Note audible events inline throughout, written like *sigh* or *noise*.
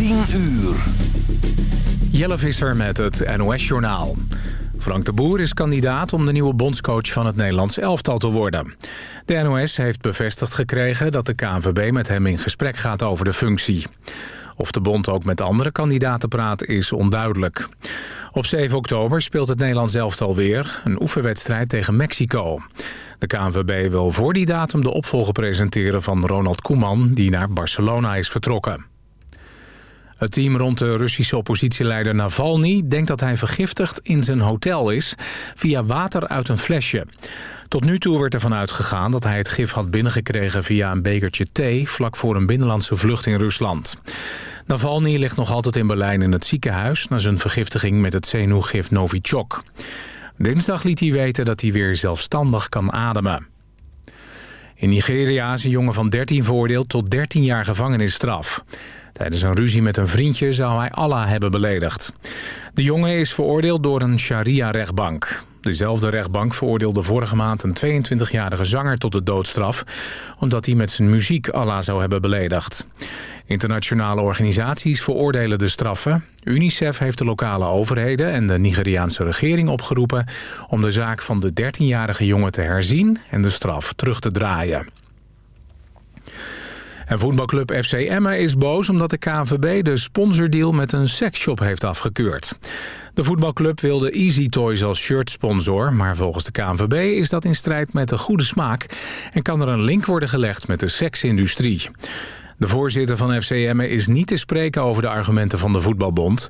10 uur. Jelle Visser met het NOS-journaal. Frank de Boer is kandidaat om de nieuwe bondscoach van het Nederlands elftal te worden. De NOS heeft bevestigd gekregen dat de KNVB met hem in gesprek gaat over de functie. Of de bond ook met andere kandidaten praat is onduidelijk. Op 7 oktober speelt het Nederlands elftal weer een oefenwedstrijd tegen Mexico. De KNVB wil voor die datum de opvolger presenteren van Ronald Koeman... die naar Barcelona is vertrokken. Het team rond de Russische oppositieleider Navalny denkt dat hij vergiftigd in zijn hotel is via water uit een flesje. Tot nu toe werd ervan uitgegaan dat hij het gif had binnengekregen via een bekertje thee vlak voor een binnenlandse vlucht in Rusland. Navalny ligt nog altijd in Berlijn in het ziekenhuis na zijn vergiftiging met het zenuwgif Novichok. Dinsdag liet hij weten dat hij weer zelfstandig kan ademen. In Nigeria is een jongen van 13 veroordeeld tot 13 jaar gevangenisstraf. Tijdens een ruzie met een vriendje zou hij Allah hebben beledigd. De jongen is veroordeeld door een sharia-rechtbank. Dezelfde rechtbank veroordeelde vorige maand een 22-jarige zanger tot de doodstraf... omdat hij met zijn muziek Allah zou hebben beledigd. Internationale organisaties veroordelen de straffen. UNICEF heeft de lokale overheden en de Nigeriaanse regering opgeroepen... om de zaak van de 13-jarige jongen te herzien en de straf terug te draaien. En voetbalclub FC Emma is boos omdat de KNVB de sponsordeal met een seksshop heeft afgekeurd. De voetbalclub wilde Easy Toys als shirtsponsor, maar volgens de KNVB is dat in strijd met de goede smaak en kan er een link worden gelegd met de seksindustrie. De voorzitter van FC Emmen is niet te spreken over de argumenten van de voetbalbond.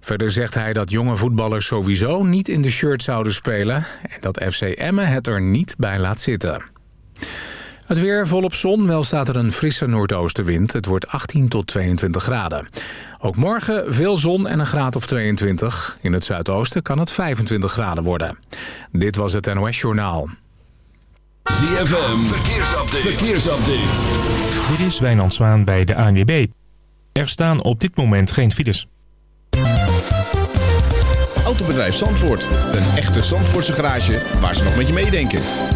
Verder zegt hij dat jonge voetballers sowieso niet in de shirt zouden spelen... en dat FC Emmen het er niet bij laat zitten. Het weer volop zon, wel staat er een frisse noordoostenwind. Het wordt 18 tot 22 graden. Ook morgen veel zon en een graad of 22. In het zuidoosten kan het 25 graden worden. Dit was het NOS Journaal. ZFM, verkeersupdate. verkeersupdate. Dit is Wijnand Zwaan bij de ANWB. Er staan op dit moment geen files. Autobedrijf Zandvoort. Een echte Zandvoortse garage waar ze nog met je meedenken.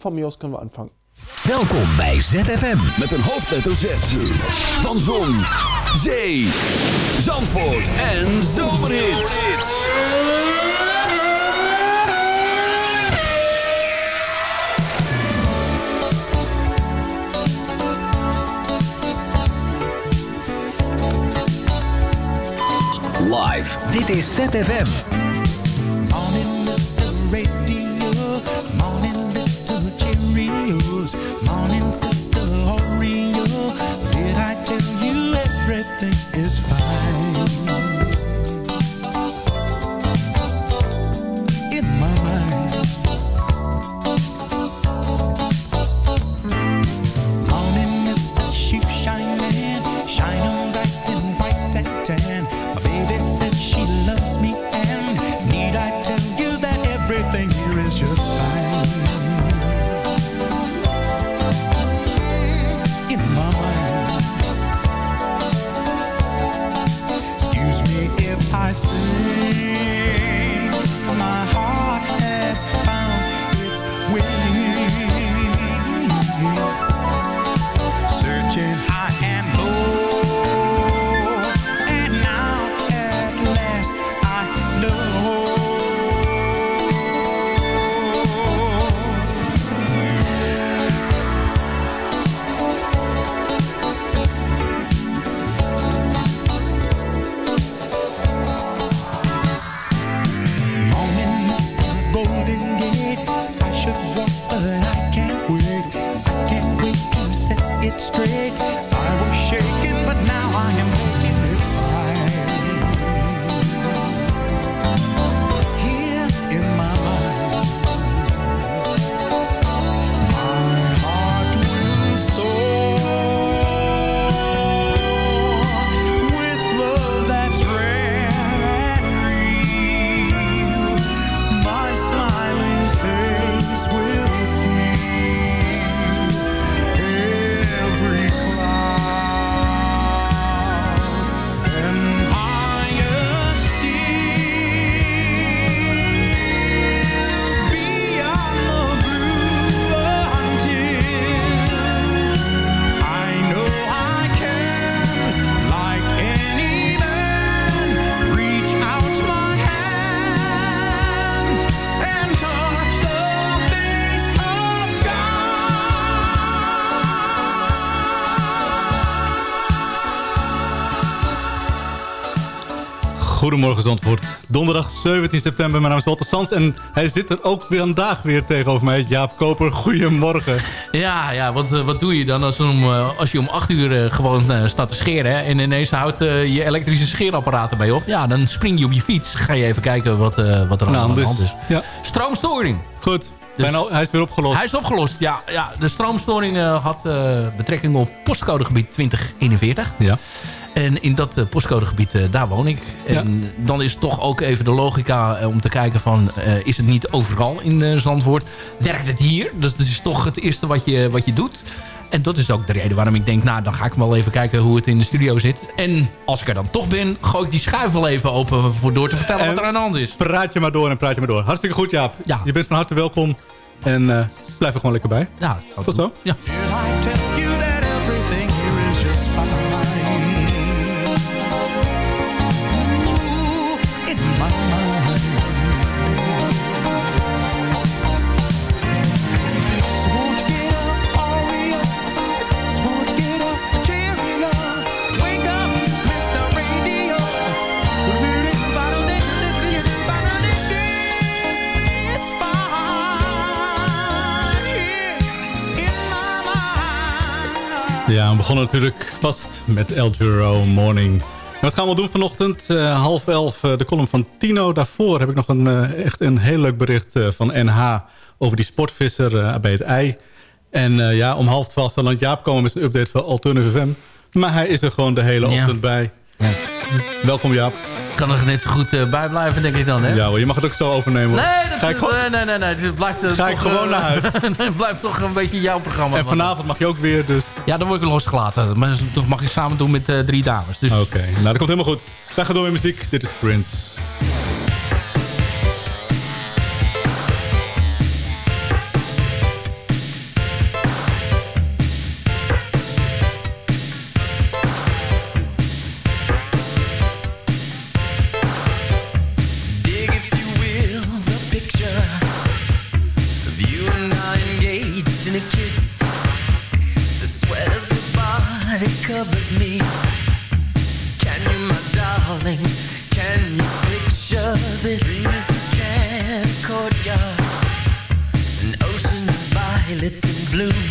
Van mij kunnen we aanvangen. Welkom bij ZFM met een hoofdletter Z. Van Zon, Zee, Zandvoort en Zomerhits. Live, dit is ZFM. Goedemorgen Zandvoort. Donderdag 17 september. Mijn naam is Walter Sans en hij zit er ook weer vandaag weer tegenover mij. Jaap Koper, goedemorgen. Ja, ja wat, eh, wat doe je dan als, om, eh, als je om 8 uur eh, gewoon staat te scheren... Hè, en ineens houdt je elektrische scheerapparaat erbij op? Ja, dan spring je op je fiets. Ga je even kijken wat, wat er aan, nou, de dus, hand is. Ja. Stroomstoring. Goed. Dus, hij is weer opgelost. Hij is opgelost, ja. ja de stroomstoring had betrekking op postcodegebied 2041. Ja. En in dat uh, postcodegebied, uh, daar woon ik. En dan is het toch ook even de logica uh, om te kijken van... is het niet overal in Zandvoort? Werkt het hier? Dus dat is toch het eerste wat je, wat je doet. En dat is ook de reden waarom ik denk... nou, dan ga ik wel even kijken hoe het in de studio zit. En als ik er dan toch ben, gooi ik die schuif wel even open... voor door te vertellen wat er aan de hand is. Praat je maar door en praat je maar door. Hartstikke goed, Jaap. Ja. Je bent van harte welkom. En blijf er gewoon lekker bij. Ja, Tot zo. Ja. Ja, we begonnen natuurlijk vast met El Giro Morning. wat gaan we doen vanochtend? Uh, half elf uh, de column van Tino. Daarvoor heb ik nog een, uh, echt een heel leuk bericht van NH... over die sportvisser bij het ei. En ja, om half twaalf zal Jaap komen met een update van Alternative FM. Maar hij is er gewoon de hele ja. ochtend bij. Ja. Welkom Jaap kan er net zo goed uh, bij blijven, denk ik dan. Hè? Ja hoor, je mag het ook zo overnemen. Nee, dat, ga ik gewoon... nee, nee, nee, nee. Het blijft, uh, ga ik gewoon uh, naar huis. *laughs* het blijft toch een beetje jouw programma. En vanavond mag je ook weer, dus... Ja, dan word ik losgelaten. Maar toch mag je samen doen met drie dames. Dus... Oké, okay. nou dat komt helemaal goed. Wij gaan door met muziek. Dit is Prince. blue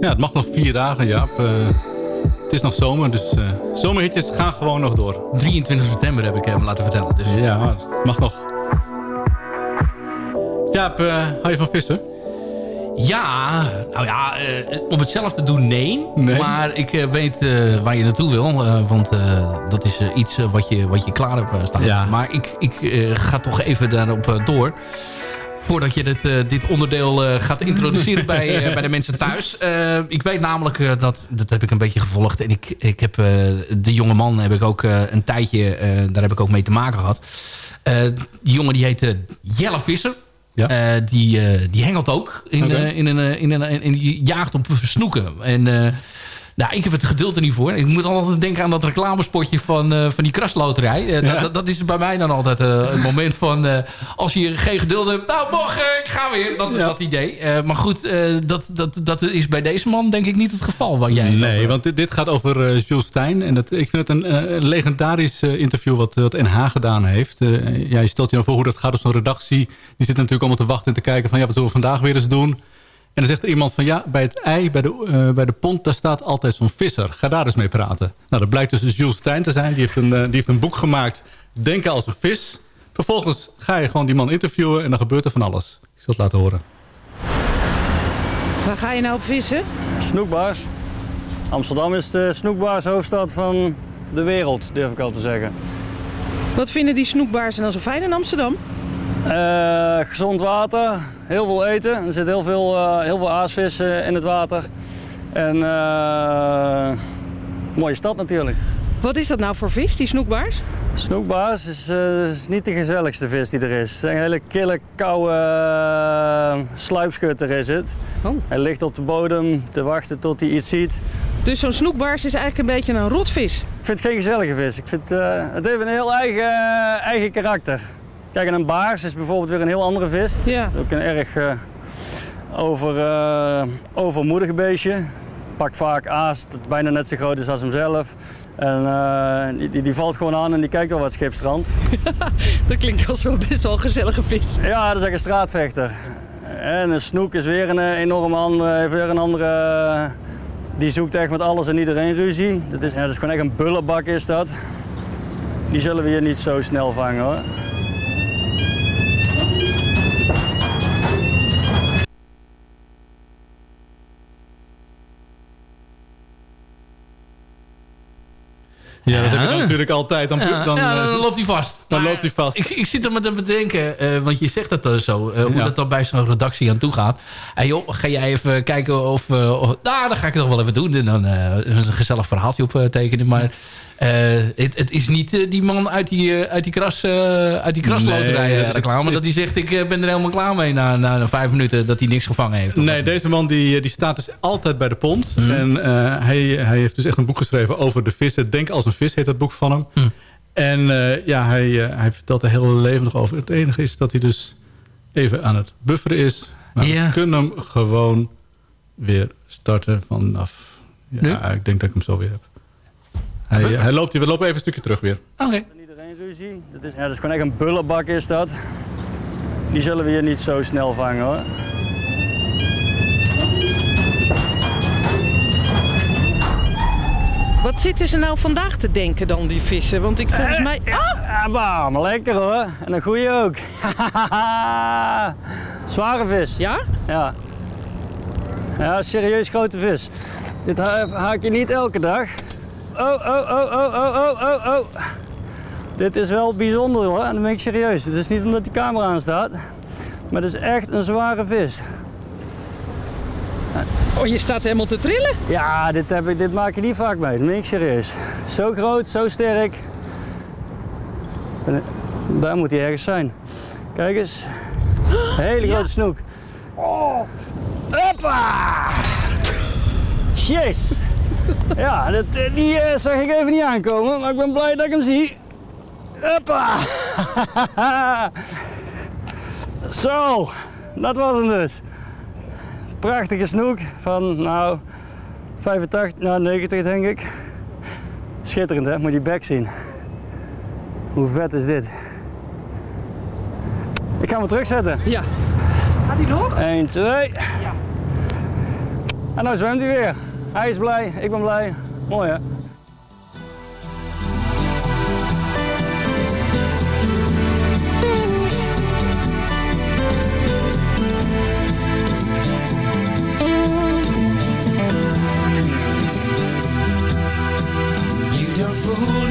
Ja, het mag nog vier dagen, Jaap. Eh, het is nog zomer, dus eh, zomerhitjes gaan gewoon nog door. 23 september heb ik hem laten vertellen. Dus. Ja, het mag nog. Jaap, eh hou je van vissen? Ja, nou ja, om het zelf te doen, nee. Nee? Maar ik weet waar je naartoe wil. want dat is iets wat, je, wat je klaar hebt staan. Ja. Maar ik, ik ga toch even daarop door. Voordat je dit, eh, dit onderdeel eh, gaat introduceren bij, eh, bij de *laughs* mensen thuis. Eh, ik weet namelijk eh, dat, dat heb ik een beetje gevolgd. En ik, ik heb eh, de jonge man heb ik ook eh, een tijdje, eh, daar heb ik ook mee te maken gehad. Eh, die jongen die heet eh, Jelle Visser. Ja. Eh, die, eh, die hengelt ook in, eh, in, een, in, een, in, die jaagt op snoeken. En eh, nou, ik heb het geduld er niet voor. Ik moet altijd denken aan dat reclamespotje van, eh, van die krasloterij. Eh, Ja. dat, is bij mij dan altijd eh, een moment van... als je geen geduld hebt, nou morgen, ik ga weer. Dat, Ja. dat idee. Maar goed, dat, dat, dat is bij deze man denk ik niet het geval. Waar jij Nee, want dit, dit gaat over Jules Stein. En dat, ik vind het een legendarisch interview wat, wat NH gedaan heeft. Ja, je stelt je dan voor hoe dat gaat op zo'n redactie. Die zitten natuurlijk allemaal te wachten en te kijken van... ja, wat zullen we vandaag weer eens doen? En dan zegt er iemand van... ja, bij het ei, bij de, eh, bij de pont, daar staat altijd zo'n visser. Ga daar eens mee praten. Nou, dat blijkt dus Jules Stein te zijn. Die heeft een, eh, die heeft een boek gemaakt, Denken als een vis. Vervolgens ga je gewoon die man interviewen... en dan gebeurt er van alles. Ik zal het laten horen. Waar ga je nou op vissen? Snoekbaars. Amsterdam is de snoekbaarshoofdstad van de wereld, durf ik al te zeggen. Wat vinden die snoekbaarsen dan zo fijn in Amsterdam? Eh, gezond water, heel veel eten. Er zit heel veel, eh, heel veel aasvis eh, in het water. En mooie stad natuurlijk. Wat is dat nou voor vis, die snoekbaars? Snoekbaars is, is niet de gezelligste vis die er is. Het is een hele kille, koude uh, sluipschutter is het. Oh. Hij ligt op de bodem te wachten tot hij iets ziet. Dus zo'n snoekbaars is eigenlijk een beetje een rotvis. Ik vind het geen gezellige vis. Ik vind, het heeft een heel eigen, eigen karakter. Kijk, en een baars is bijvoorbeeld weer een heel andere vis. Ja. Dat is ook een erg eh, over, eh, overmoedig beestje. Pakt vaak aas dat bijna net zo groot is als hemzelf. En eh, die, die, valt gewoon aan en die kijkt wel wat schipstrand. *laughs* Dat klinkt als wel best wel een gezellige vis. Ja, dat is echt een straatvechter. En een snoek is weer een eh, enorm andere, heeft weer een andere... die zoekt echt met alles en iedereen ruzie. Dat is, ja, dat is gewoon echt een bullenbak is dat. Die zullen we hier niet zo snel vangen hoor. Ja, dat heb je natuurlijk altijd. Dan, Ja, dan, ja, eh, dan loopt hij vast. Dan Maar loopt hij vast. Ik, ik zit er met te bedenken, eh, want je zegt dat dan zo, eh, hoe Ja. dat dan bij zo'n redactie aan toe gaat. Hey joh, ga jij even kijken of... of- nou, dan ga ik het nog wel even doen. En dan een gezellig verhaaltje op tekenen. Maar het, het is niet eh, die man uit die, eh, uit die, kras, eh, uit die krasloterij Nee, eh, het- reclame. het- dat hij zegt, ik eh, ben er helemaal klaar mee na, na vijf minuten dat hij niks gevangen heeft. Nee, deze man die, die staat dus altijd bij de pont. Mhm. En eh, hij, hij heeft dus echt een boek geschreven over de vissen. Denk als een vis heet dat boek van hem. Mhm. En eh, ja, hij, eh, hij vertelt er heel leven nog over. Het enige is dat hij dus even aan het bufferen is. Maar Ja. we kunnen hem gewoon weer starten vanaf... Ja, ik denk dat ik hem zo weer heb. Hij, hij loopt hier. We lopen even een stukje terug weer. Oké. Iedereen ruzie. Dat is, ja, dat is gewoon echt een bullenbak is dat. Die zullen we hier niet zo snel vangen hoor. Wat zitten ze nou vandaag te denken dan, die vissen? Want ik volgens mij... Ah! Ja, maar, maar lekker hoor. En een goeie ook. *laughs* Zware vis. Ja? Ja. Ja, serieus grote vis. Dit ha- haak je niet elke dag. Oh, oh, oh, oh, oh, oh, oh, oh. Dit is wel bijzonder hoor, en dan ben ik serieus. Het is niet omdat die camera aan staat, maar het is echt een zware vis. Oh, je staat helemaal te trillen. Ja, dit, heb ik, dit maak je niet vaak mee, dat ben ik serieus. Zo groot, zo sterk. En, Daar moet hij ergens zijn. Kijk eens. Hele grote snoek. Oh. Hoppa! Jeez. *laughs* Ja, dat, eh, die eh, zag ik even niet aankomen, maar ik ben blij dat ik hem zie. Hoppa! *laughs* Zo, dat was hem dus. Prachtige snoek van, nou, 85, nou 90 denk ik. Schitterend hè, moet je bek zien. Hoe vet is dit? Ik ga hem terugzetten. Ja. Gaat hij door? 1, 2. Ja. En nou zwemt hij weer. Hij is blij, ik ben blij. Mooi hè? You don't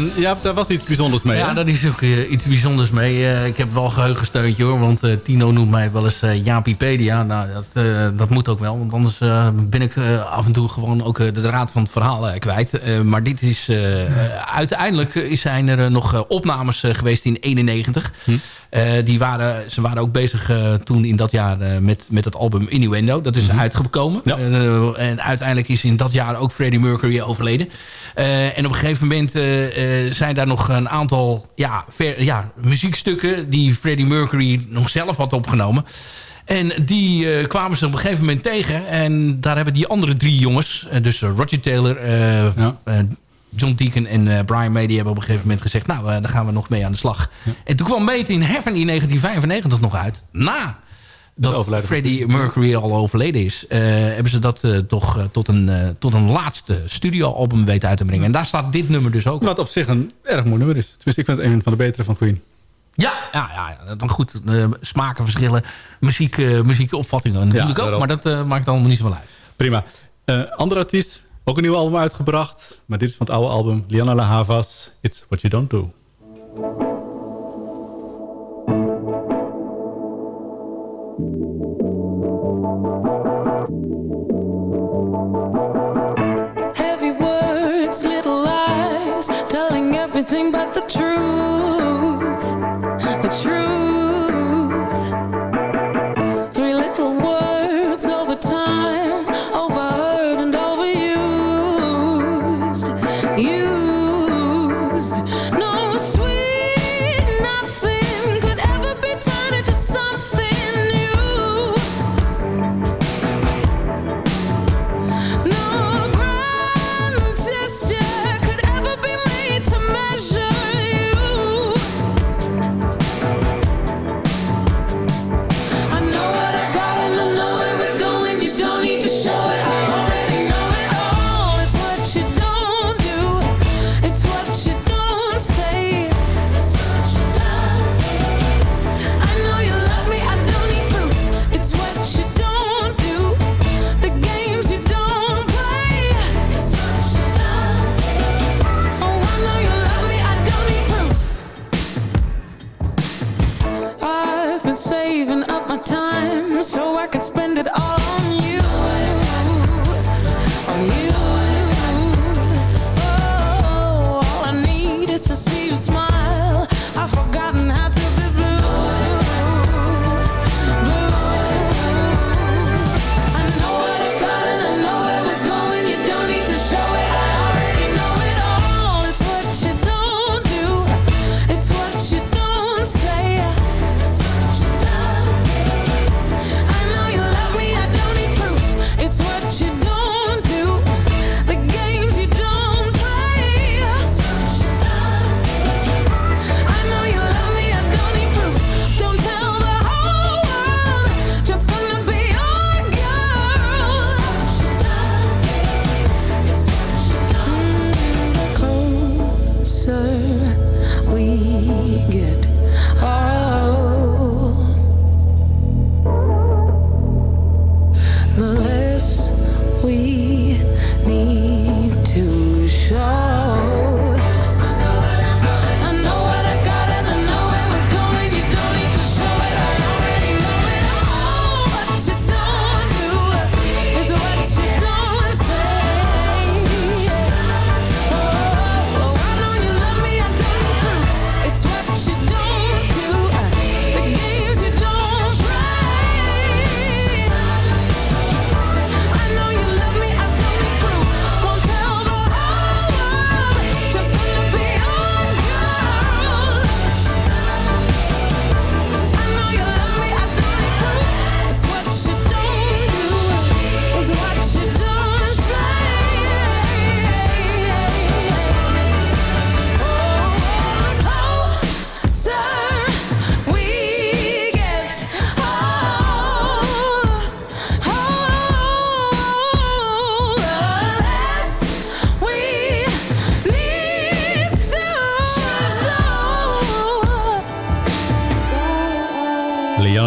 En ja, daar was iets bijzonders mee, Ja, hè? daar is ook eh, iets bijzonders mee. Eh, ik heb wel geheugensteuntje hoor. Want eh, Tino noemt mij wel eens Jaapiepedia. Nou, dat, dat moet ook wel. Want anders ben ik af en toe gewoon ook de draad van het verhaal kwijt. Maar dit is... uiteindelijk zijn er nog opnames geweest in 91. Eh, die waren, ze waren ook bezig eh, toen in dat jaar eh, met, met het album Innuendo. Dat is uitgekomen. Eh, en uiteindelijk is in dat jaar ook Freddie Mercury overleden. Eh, en op een gegeven moment eh, eh, zijn daar nog een aantal ja, ver- ja, muziekstukken... die Freddie Mercury nog zelf had opgenomen. En die eh, kwamen ze op een gegeven moment tegen. En daar hebben die andere drie jongens... eh, dus eh, Roger Taylor, eh, eh, John Deacon en eh, Brian May... die hebben op een gegeven moment gezegd... nou, eh, daar gaan we nog mee aan de slag. En toen kwam Made in Heaven in 1995 nog uit. Na dat Freddie Mercury al overleden is... eh, hebben ze dat toch tot, een, tot een laatste studioalbum weten uit te brengen. En daar staat dit nummer dus ook. Wat op zich een erg mooi nummer is. Tenminste, ik vind het een van de betere van Queen. Ja, ja, ja, dan goed. smaken verschillen. Muziek, muziekopvattingen natuurlijk ook. Maar dat maakt allemaal niet zoveel uit. Prima. Andere artiest, ook een nieuw album uitgebracht. Maar dit is van het oude album. Liana La Havas, It's What You Don't Do.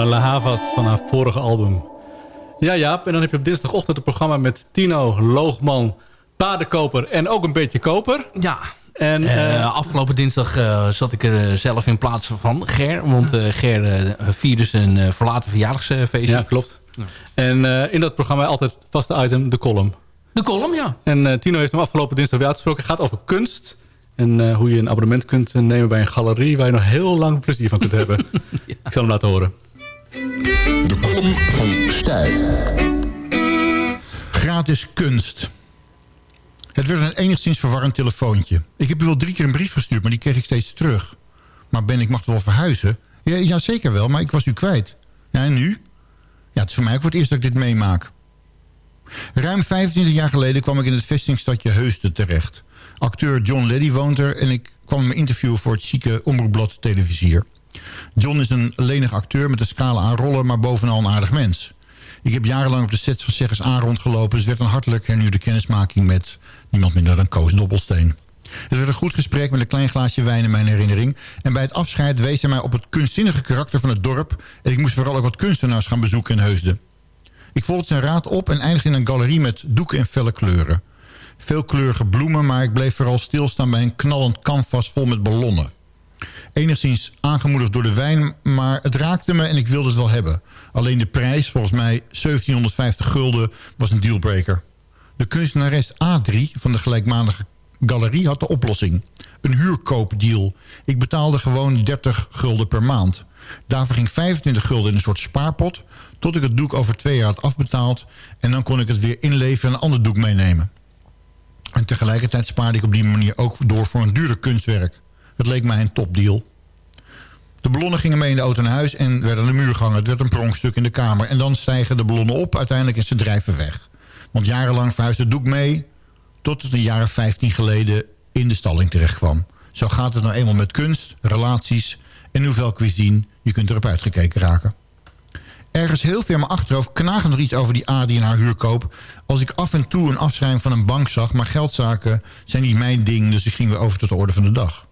La Havas van haar vorige album. Ja, Jaap. En dan heb je op dinsdagochtend een programma met Tino, Loogman, paardenkoper en ook een beetje koper. Ja. En, Eh, eh, afgelopen dinsdag eh, zat ik er eh, zelf in plaats van Ger. Want eh, Ger eh, vierde zijn eh, verlaten verjaardagsfeestje. ja, klopt. En eh, in dat programma altijd vaste item, de column. De column, ja. En eh, Tino heeft hem afgelopen dinsdag weer uitgesproken. Het gaat over kunst. En eh, hoe je een abonnement kunt eh, nemen bij een galerie... waar je nog heel lang plezier van kunt hebben. *laughs* Ik zal hem laten horen. De column van Stijl. Gratis kunst. Het werd een enigszins verwarrend telefoontje. Ik heb u wel drie keer een brief gestuurd, maar die kreeg ik steeds terug. Maar Ben, ik mag wel verhuizen? Ja, ja, zeker wel, maar ik was u kwijt. Ja, en nu? Ja, het is voor mij ook voor het eerst dat ik dit meemaak. Ruim 25 jaar geleden kwam ik in het vestingstadje Heusden terecht. Acteur John Leddy woont er en ik kwam me interviewen voor het chique omroepblad Televisier. John is een lenig acteur met een scala aan rollen, maar bovenal een aardig mens. Ik heb jarenlang op de sets van Zeggens aan rondgelopen... dus werd een hartelijk hernieuwde kennismaking met niemand minder dan Koos Dobbelsteen. Het werd een goed gesprek met een klein glaasje wijn in mijn herinnering... en bij het afscheid wees hij mij op het kunstzinnige karakter van het dorp... en ik moest vooral ook wat kunstenaars gaan bezoeken in Heusden. Ik volgde zijn raad op en eindigde in een galerie met doeken en felle kleuren. Veelkleurige bloemen, maar ik bleef vooral stilstaan bij een knallend canvas vol met ballonnen. Enigszins aangemoedigd door de wijn, maar het raakte me en ik wilde het wel hebben. Alleen de prijs, volgens mij 1750 gulden, was een dealbreaker. De kunstenares A3 van de gelijkmatige galerie had de oplossing. Een huurkoopdeal. Ik betaalde gewoon 30 gulden per maand. Daarvoor ging 25 gulden in een soort spaarpot... tot ik het doek over twee jaar had afbetaald... en dan kon ik het weer inleveren en een ander doek meenemen. En tegelijkertijd spaarde ik op die manier ook door voor een duurder kunstwerk. Het leek mij een topdeal. De ballonnen gingen mee in de auto naar huis en werden de muur gehangen. Het werd een pronkstuk in de kamer. En dan stijgen de ballonnen op uiteindelijk en ze drijven weg. Want jarenlang verhuisde doek mee... tot het een jaar of 15 geleden in de stalling terecht kwam. Zo gaat het nou eenmaal met kunst, relaties en hoeveel cuisine... je kunt erop uitgekeken raken. Ergens heel ver mijn achterhoofd knagend er iets over die Adi en haar huurkoop... als ik af en toe een afschrijving van een bank zag... maar geldzaken zijn niet mijn ding, dus ik ging weer over tot de orde van de dag.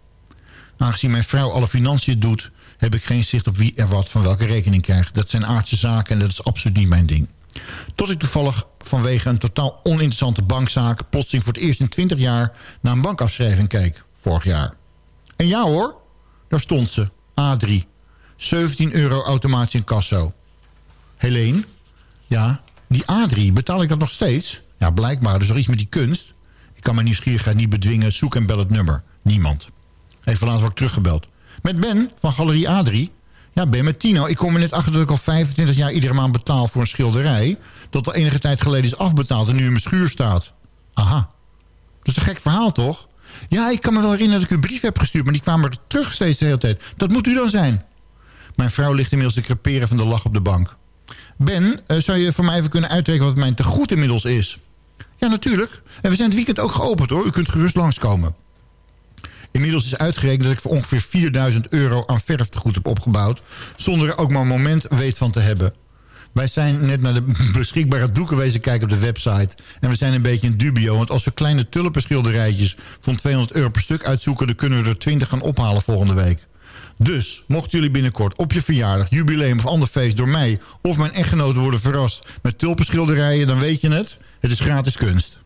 Aangezien mijn vrouw alle financiën doet... heb ik geen zicht op wie er wat van welke rekening krijgt. Dat zijn aardse zaken en dat is absoluut niet mijn ding. Tot ik toevallig vanwege een totaal oninteressante bankzaak... plotseling voor het eerst in 20 jaar naar een bankafschrijving keek. Vorig jaar. En ja hoor, daar stond ze. A3. 17 euro automatisch in kasso. Helene? Ja, die A3, betaal ik dat nog steeds? Ja, blijkbaar. Dus er iets met die kunst. Ik kan mijn nieuwsgierigheid niet bedwingen. Zoek en bel het nummer. Niemand. Even laatst ik teruggebeld. Met Ben van Galerie A3. Ja, Ben met Tino. Ik kom er net achter dat ik al 25 jaar iedere maand betaal voor een schilderij. Dat al enige tijd geleden is afbetaald en nu in mijn schuur staat. Aha. Dat is een gek verhaal, toch? Ja, ik kan me wel herinneren dat ik u een brief heb gestuurd... maar die kwamen er terug steeds de hele tijd. Dat moet u dan zijn. Mijn vrouw ligt inmiddels te creperen van de lach op de bank. Ben, eh, zou je voor mij even kunnen uitrekenen wat mijn tegoed inmiddels is? Ja, natuurlijk. En we zijn het weekend ook geopend hoor. U kunt gerust langskomen. Inmiddels is uitgerekend dat ik voor ongeveer 4000 euro aan verftegoed heb opgebouwd... zonder er ook maar een moment weet van te hebben. Wij zijn net naar de *laughs* beschikbare doeken wezen kijken op de website... en we zijn een beetje in dubio... want als we kleine tulpenschilderijtjes van 200 euro per stuk uitzoeken... dan kunnen we er 20 gaan ophalen volgende week. Dus, mochten jullie binnenkort op je verjaardag, jubileum of ander feest... door mij of mijn echtgenoten worden verrast met tulpenschilderijen... dan weet je het, het is gratis kunst.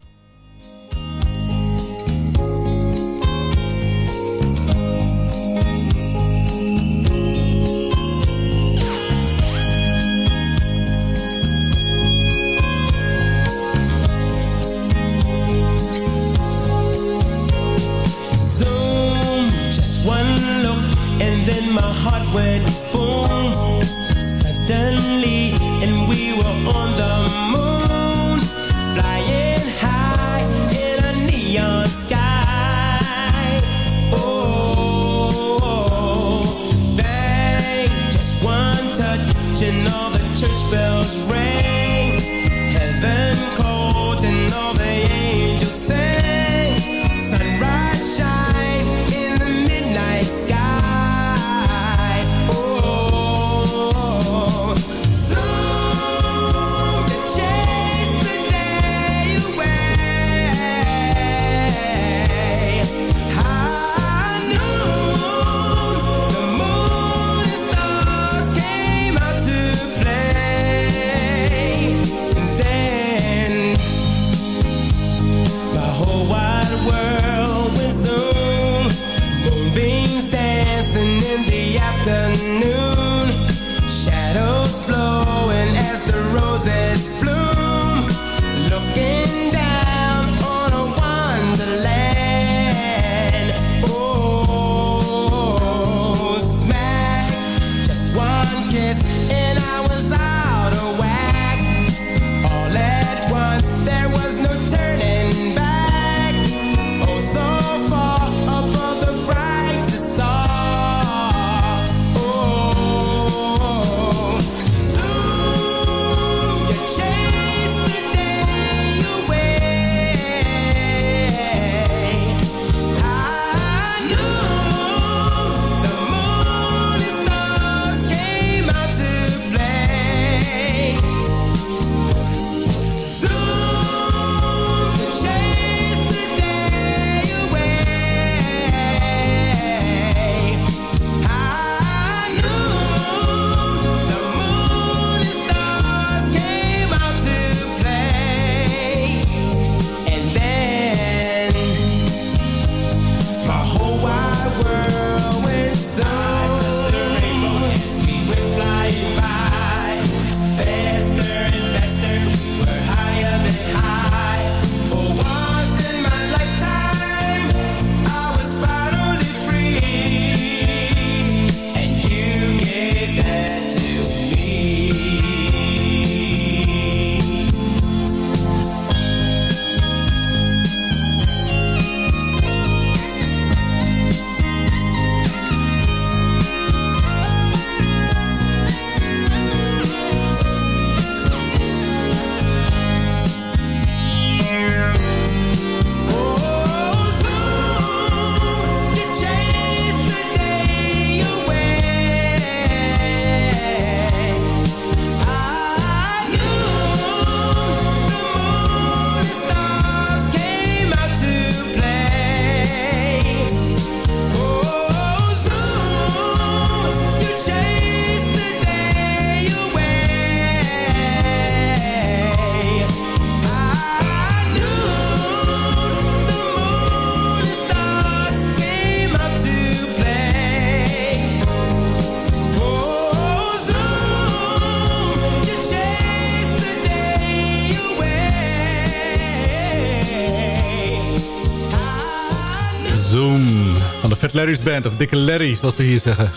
Larry's Band, of Dikke Larry, zoals we hier zeggen.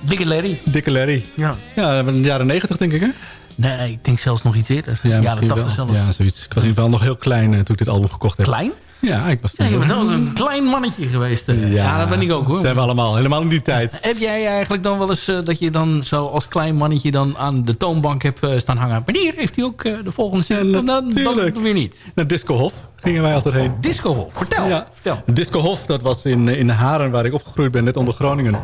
Dikke Larry. Dikke Larry. Ja. Ja, in de jaren negentig denk ik, hè? Nee, ik denk zelfs nog iets eerder. Ja, jaren misschien 80 wel. zelfs. Ja, zoiets. Ik was in ieder geval nog heel klein eh, toen ik dit album gekocht heb. Klein? Ja, ik was Ja, je toen- bent wel een klein mannetje geweest. eh. Ja, dat ben ik ook hoor. Zijn we allemaal. Helemaal in die tijd. Heb jij eigenlijk dan wel eens eh, dat je dan zo als klein mannetje dan aan de toonbank hebt staan hangen? Wanneer heeft hij ook de volgende zin? dan, dan, Natuurlijk. dan weer niet. Naar Disco Hof gingen wij altijd heen. Disco Hof, vertel. Ja. vertel. Disco Hof, dat was in, in Haren, waar ik opgegroeid ben, net onder Groningen.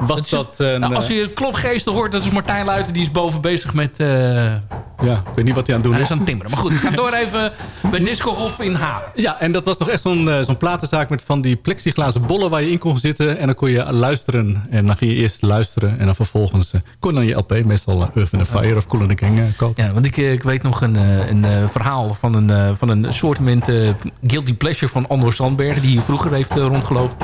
Was dat een... Nou, als eh, je klopgeesten hoort, dat is Martijn Luiten. Die is boven bezig met... eh, ja, ik weet niet wat hij aan het doen hij is. is aan het timmeren. Maar goed, ik ga door even bij Disco Hof in Haren. Ja, en dat was nog echt zo'n eh, zo'n platenzaak met van die plexiglazen bollen waar je in kon zitten. En dan kon je luisteren. En dan ging je eerst luisteren. En dan vervolgens kon je dan je LP, meestal uh, Earth and Fire of Cool and the Gang, eh, kopen. Ja, want ik, ik weet nog een, eh, een verhaal van een, eh, van een assortiment eh, Guilty Pleasure van Andor Sandberg. Die hier vroeger heeft eh, rondgelopen.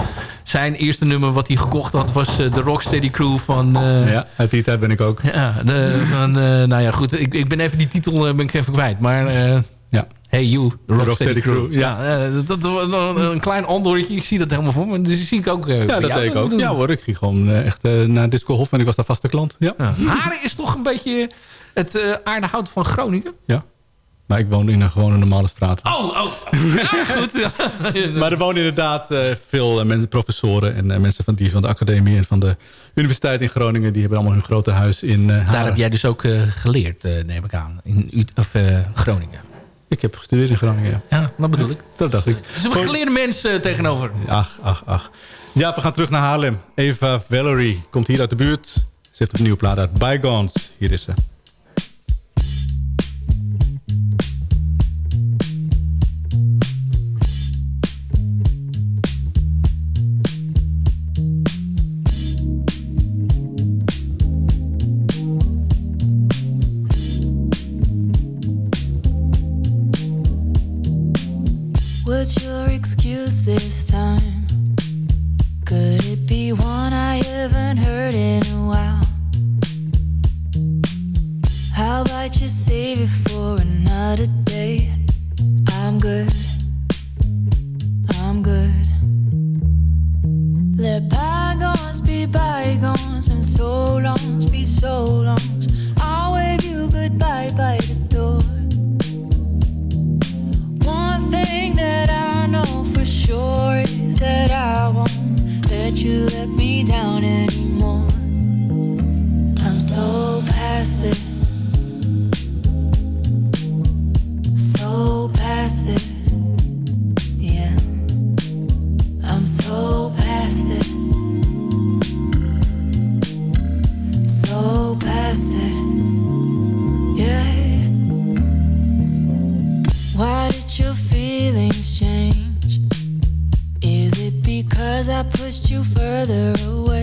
Zijn eerste nummer wat hij gekocht had was eh, de Rocksteady Crew van... eh, Ja, uit die tijd ben ik ook. Ja, de, van, eh, nou ja, goed. Ik, ik ben even die titel eh, ben ik even kwijt. Maar eh, ja. Hey You, de Rocksteady, Crew. Ja, eh, dat, een klein andorretje. Ik zie dat helemaal voor me. Dus die zie ik ook. eh, Ja, dat deed ik ook. doen. Ja hoor, ik ging gewoon eh, echt eh, naar Disco Hof en ik was daar vaste klant. Ja. Haren is toch een beetje het eh aardehout van Groningen? ja. Maar ik woon in een gewone normale straat. Oh, oh. Ja, goed. *laughs* Maar er wonen inderdaad eh, veel eh, mensen, professoren en eh, mensen van, die van de academie en van de universiteit in Groningen. Die hebben allemaal hun grote huis in eh. Daar heb jij dus ook eh, geleerd, eh, neem ik aan. In of, eh, Groningen. Ik heb gestudeerd in Groningen, ja. Ja, dat bedoel ik. Dat dacht ik. Dus een geleerde mens eh, tegenover. Ach, ach, ach. Ja, we gaan terug naar Haarlem. Eva Valerie komt hier uit de buurt. Ze heeft een nieuwe plaat uit Bygones. Hier is ze. I pushed you further away.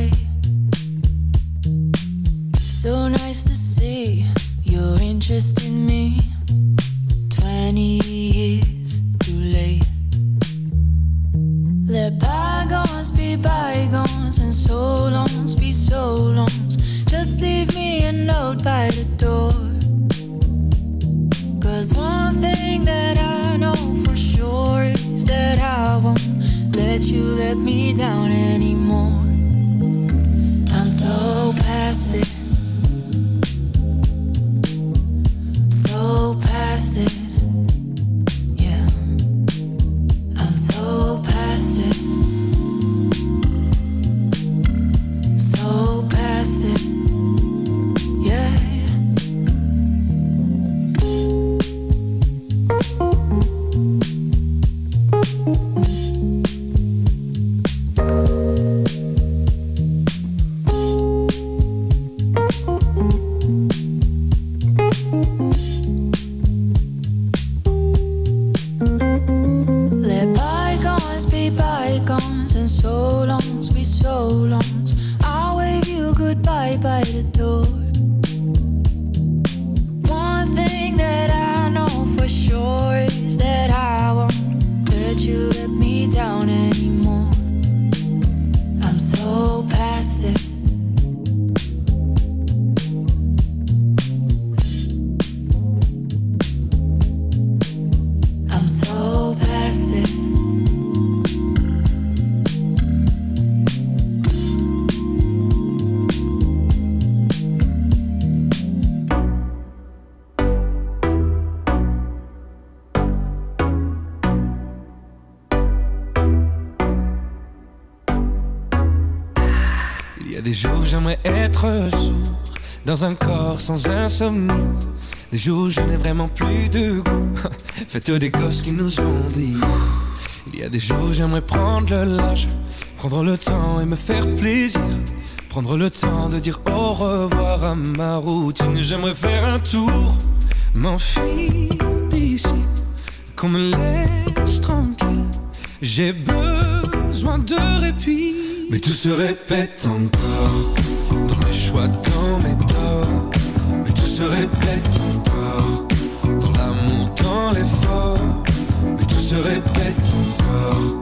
Des jours j'aimerais être sourd Dans un corps sans insomnie. Des jours je n'ai vraiment plus de goût. *laughs* Faites des gosses qui nous ont dit. Il y a des jours j'aimerais prendre le large Prendre le temps et me faire plaisir. Prendre le temps de dire au revoir à ma routine. J'aimerais faire un tour M'enfuir d'ici Qu'on me laisse tranquille. J'ai besoin de répit Mais tout se répète encore. Dans mes choix, dans mes torts. Mais tout se répète encore. Dans l'amour, dans l'effort. Mais tout se répète encore.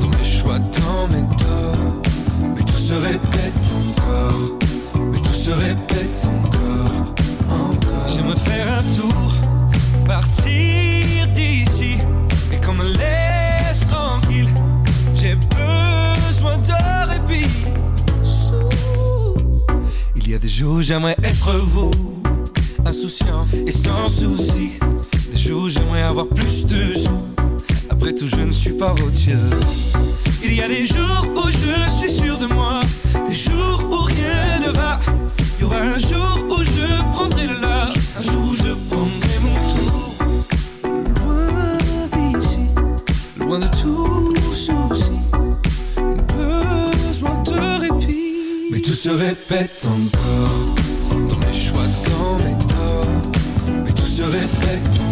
Dans mes choix, dans mes torts. Mais tout se répète encore. Mais tout se répète encore. Encore. J'aimerais faire un tour y a des jours où j'aimerais être vous Insouciant et sans souci. Des jours où j'aimerais avoir plus de sous. Après tout je ne suis pas Dieu Il y a des jours où je suis sûr de moi. Des jours où rien ne va. Il y aura un jour où je prendrai le large Un jour où je prendrai mon tour. Loin d'ici. Loin de tout souci se répète encore. Dans mes choix, dans mes torts Mais tout se répète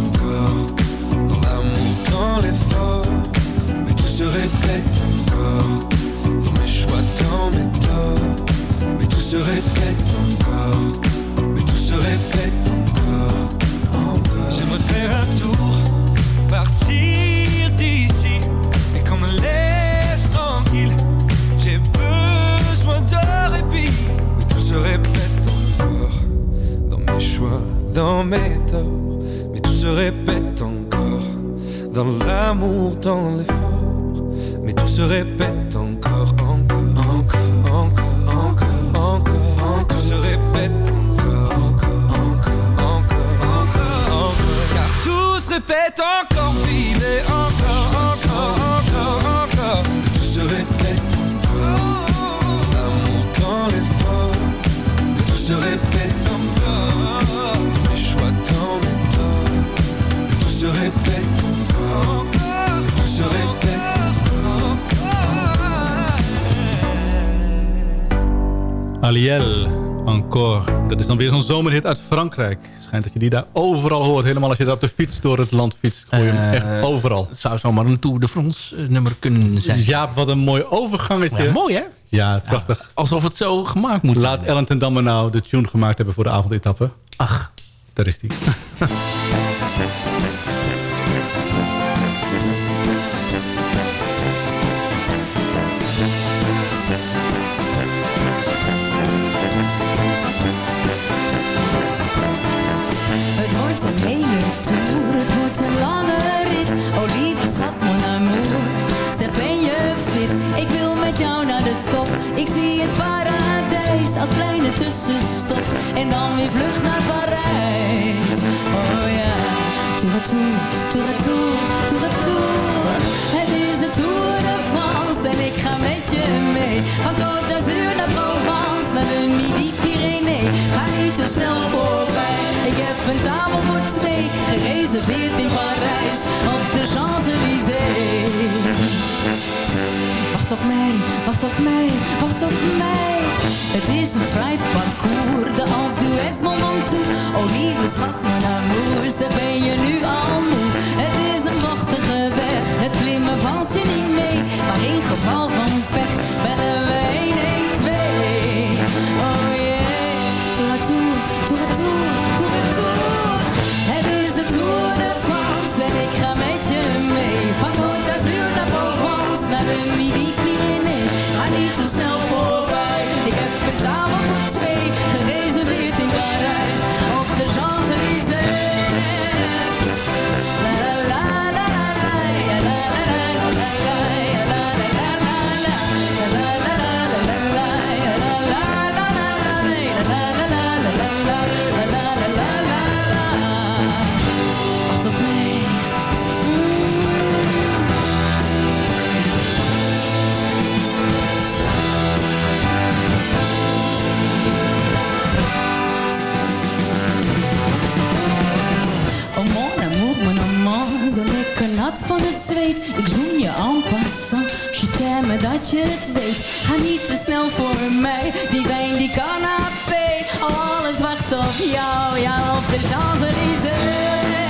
Mais Zo'n zomerhit uit Frankrijk. Schijnt dat je die daar overal hoort. Helemaal als je daar op de fiets door het land fietst. Hoor je hem echt Eh, overal. Het zou zomaar een Tour de France eh, nummer kunnen zijn. Ja, wat een mooi overgangetje. Ja, mooi hè? Ja, prachtig. alsof het zo gemaakt moet Laat Ellen ten Damme nou de tune gemaakt hebben voor de avondetappe. Ach. Daar is die. *laughs* tussenstop. En dan weer vlug naar Parijs. Oh ja, tour à tour, tour à tour. Het is de Tour de France en ik ga met je mee. Van Côte d'Azur naar Provence, naar de Midi-Pyrénées. Ga niet te snel voorbij. Ik heb een tafel voor twee, gereserveerd in Parijs, op de Champs-Élysées. Wacht op mij, wacht op mij, wacht op mij. Het is een vrij parcours, de Alpe Mont Ventoux. Oh lieve schat, mijn amour, zeg ben je nu al moe? Het is een machtige weg, het klimmen valt je niet mee. Maar in geval van pech, bellen we 112. Ik zoen je en passant, je t'aime dat je het weet. Ga niet te snel voor mij, die wijn die canapé. Alles wacht op jou, ja op de Champs-Élysées.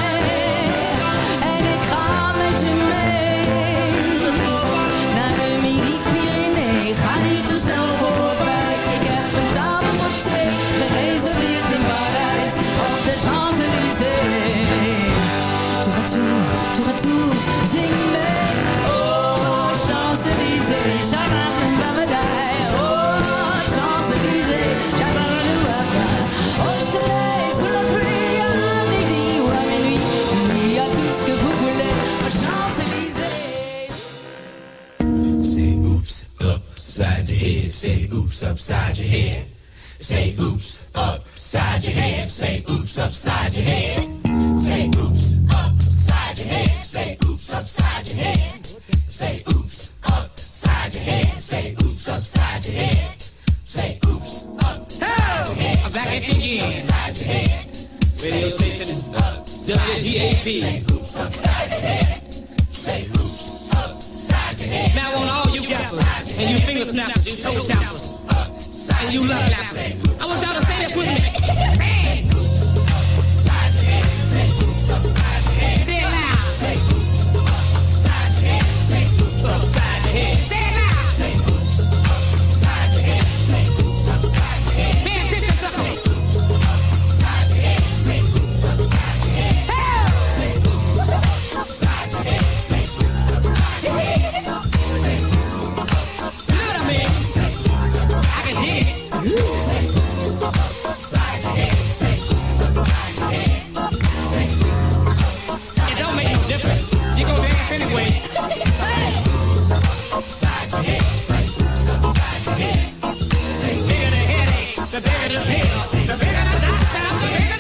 the bigger the pill, the bigger the knockdown, the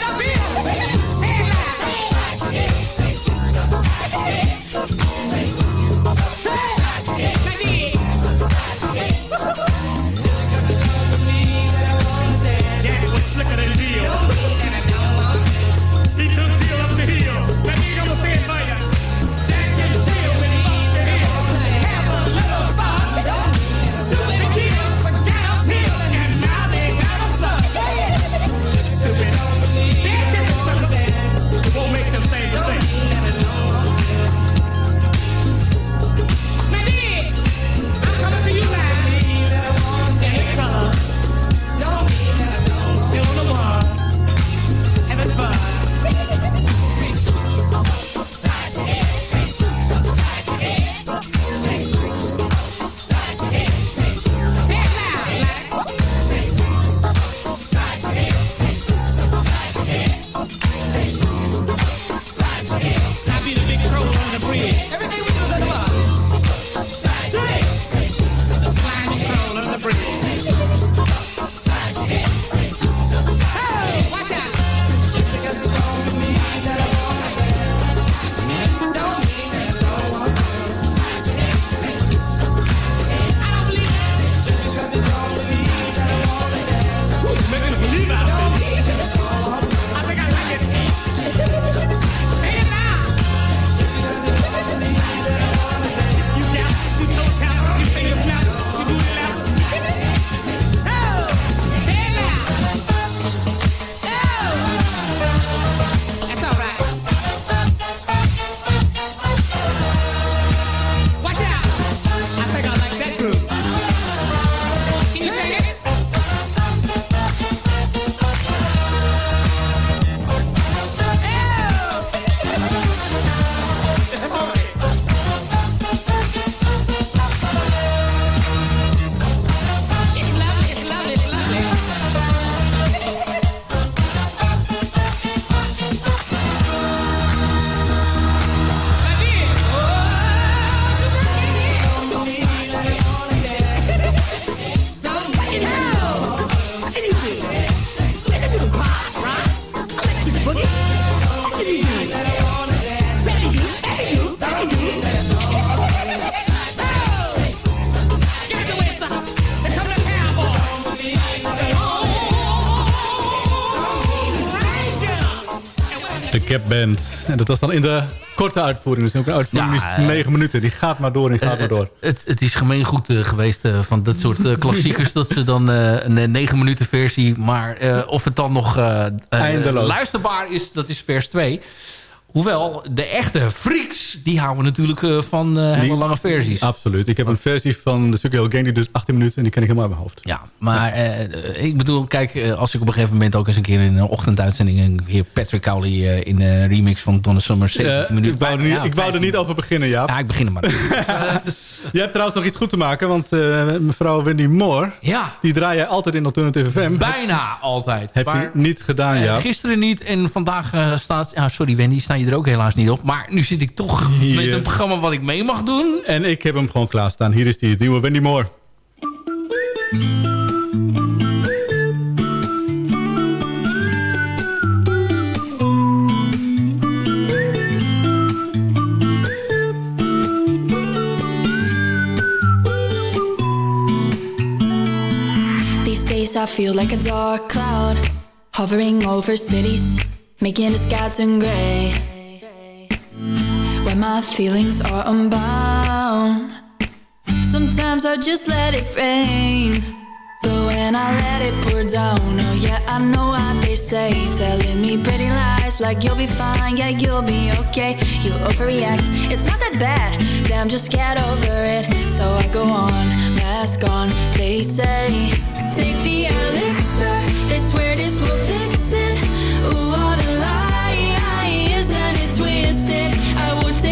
Band. En dat was dan in de korte uitvoering. Dus ook een uitvoering Ja, die is eh, negen minuten. Die gaat maar door en gaat maar door. Eh, het, het is gemeengoed eh, geweest eh, van dat soort eh, klassiekers... *laughs* dat ze dan eh, een eh, negen minuten versie... maar eh, of het dan nog eh, eh, luisterbaar is, dat is vers 2. Hoewel, de echte freaks... die houden natuurlijk eh, van eh, hele lange versies. Absoluut. Ik heb een versie van de Sugar Hill Gang die dus 18 minuten en die ken ik helemaal uit mijn hoofd. Ja, maar eh, ik bedoel, kijk, als ik op een gegeven moment ook eens een keer in een ochtenduitzending een keer Patrick Cowley in een remix van Donna Summer 17 Eh, minuten. ik wou er niet, Ja, ik wou er 15. niet over beginnen, Jaap. Ja, ik begin er maar. *laughs* *laughs* Je hebt trouwens nog iets goed te maken, want mevrouw Wendy Moore... Ja. die draai jij altijd in Alternative FM. Bijna altijd. Heb Maar, je niet gedaan, Jaap. gisteren niet en vandaag staat... Ja, sorry Wendy, sta je er ook helaas niet op. Maar nu zit ik toch Hier. met een programma wat ik mee mag doen. En ik heb hem gewoon klaarstaan. Hier is die nieuwe Wendy Moore. These days I feel like a dark cloud hovering over cities, making the sky turn gray. My feelings are unbound, sometimes I just let it rain. But when I let it pour down, oh yeah, I know what they say, telling me pretty lies like you'll be fine, yeah, you'll be okay. You overreact, it's not that bad, damn, just get over it. So I go on, mask on, they say, take the elixir, they swear this will fix it. Ooh, what a lie, isn't it twisted? I would take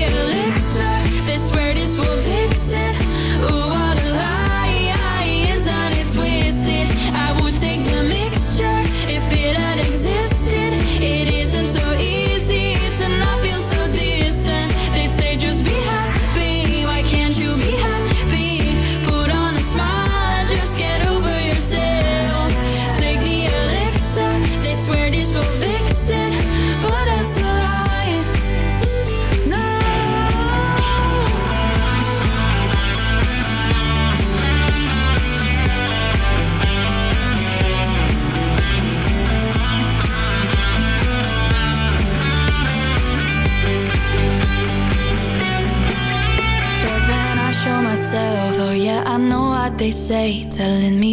will fix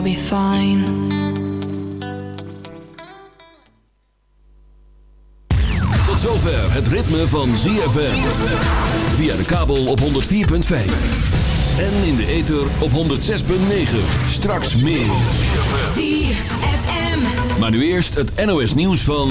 I'll be fine. Tot zover het ritme van ZFM. Via de kabel op 104.5. En in de ether op 106.9. Straks meer. ZFM. Maar nu eerst het NOS nieuws van...